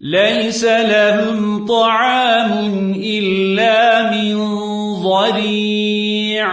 ليس لهم طعام إلا من ضريع.